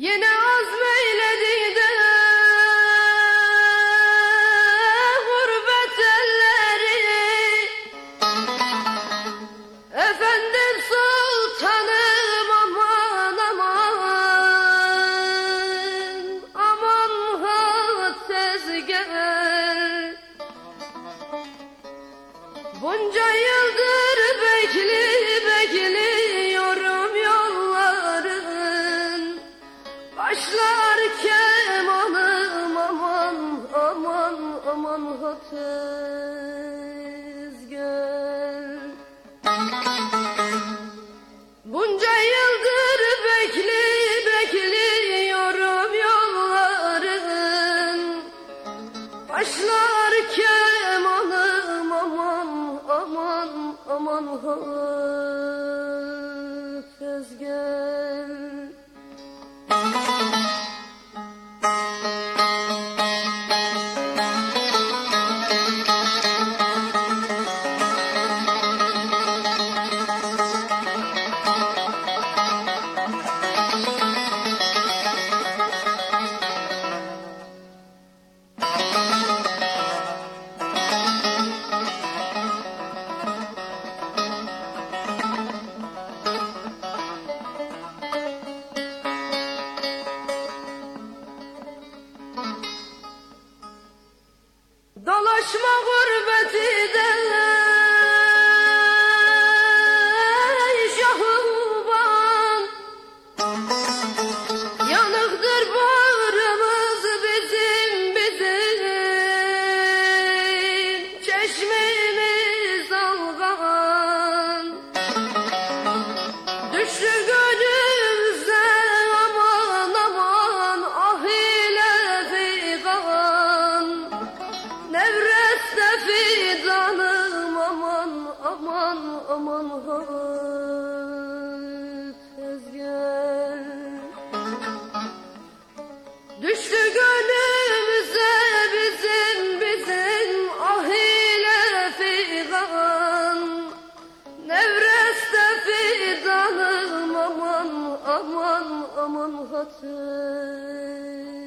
You know. Bunca yıldır bekli bekliyorum yolların Başlar kemanım aman aman aman hafız Dolaşma gurbeti de aman hafız gel Düştü gönlümüze bizim bizim ah ile figan Nevreste fidanım aman aman aman hatır